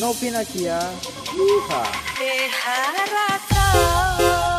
Novinakia. Yeehaw. Dejar atrás